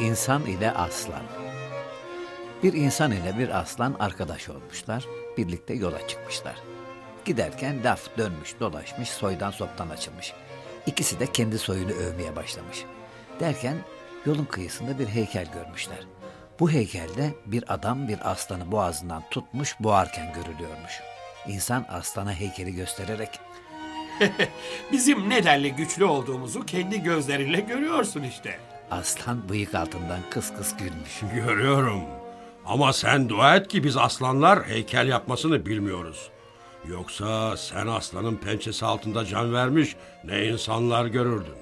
İnsan ile aslan. Bir insan ile bir aslan arkadaş olmuşlar. Birlikte yola çıkmışlar. Giderken laf dönmüş dolaşmış soydan soptan açılmış. İkisi de kendi soyunu övmeye başlamış. Derken yolun kıyısında bir heykel görmüşler. Bu heykelde bir adam bir aslanı boğazından tutmuş boğarken görülüyormuş. İnsan aslana heykeli göstererek Bizim ne denli güçlü olduğumuzu kendi gözlerinle görüyorsun işte. Aslan bıyık altından kıs kıs gülmüş. Görüyorum. Ama sen dua et ki biz aslanlar heykel yapmasını bilmiyoruz. Yoksa sen aslanın pençesi altında can vermiş ne insanlar görürdün.